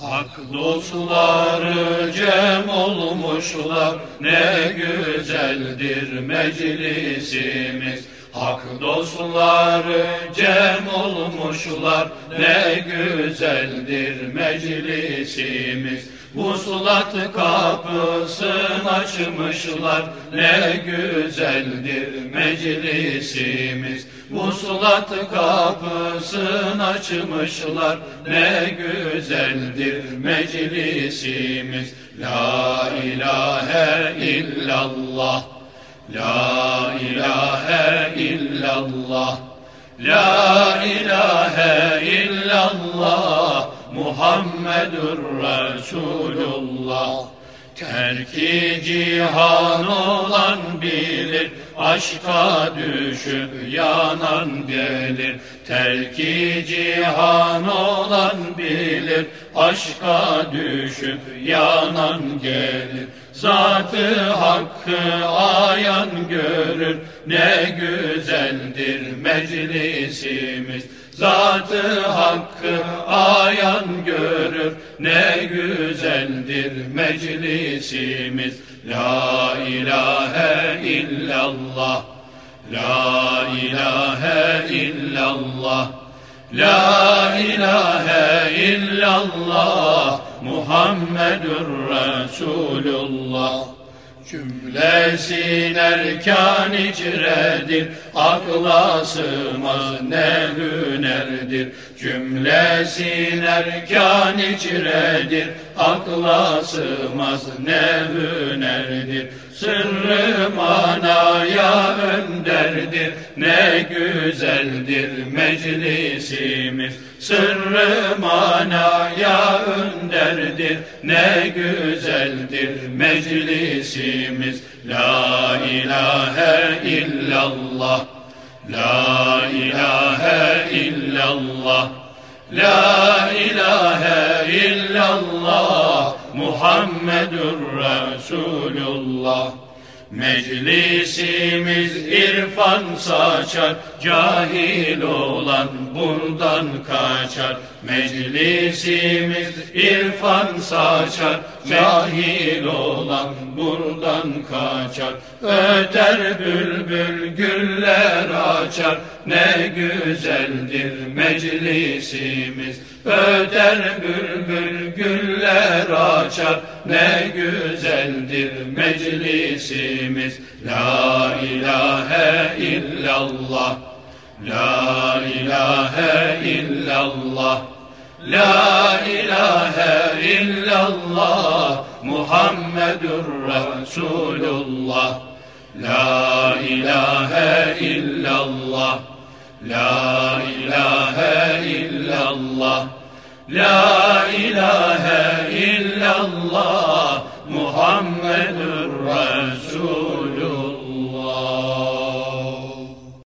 Hak dostları cem olmuşlar ne güzeldir meclisimiz. Hak dostları cem olmuşlar ne güzeldir meclisimiz. Vuslat kapısını açmışlar ne güzeldir meclisimiz. Vuslat kapısını açmışlar. Ne güzeldir meclisimiz. La ilahe illallah. La ilahe illallah. La ilahe illallah. Muhammedur Resulullah Terki cihan olan bilir, aşka düşüp yanan gelir. Terki cihan olan bilir, aşka düşüp yanan gelir. Zatı hakkı ayan görür, ne güzeldir meclisimiz. Zatı hakkı ayan görür. Ne güzeldir meclisimiz. La ilahe illallah. La ilahe illallah. La ilahe illallah. Muhammedur Resulullah Cümlesin erkan icredir, akla sığmaz ne hünerdir. Cümlesin erkan icredir, akla sığmaz ne hünerdir. Sırrı manaya önderdir, ne güzeldir meclisimiz. Sırrı manaya önderdir, ne güzeldir meclisimiz. La ilahe illallah, la ilahe illallah. La ilahe illallah Muhammedur Resulullah Meclisimiz irfan saçar, cahil olan bundan kaçar. Meclisimiz irfan saçar, cahil olan buradan kaçar. Öter bülbül güller açar, ne güzeldir meclisimiz. Öter bülbül güller açar, ne güzeldir meclisimiz. La ilahe illallah, la ilahe illallah. La ilahe illallah Muhammedur Resulullah. La ilahe illallah. La ilahe illallah. La ilahe illallah. Muhammed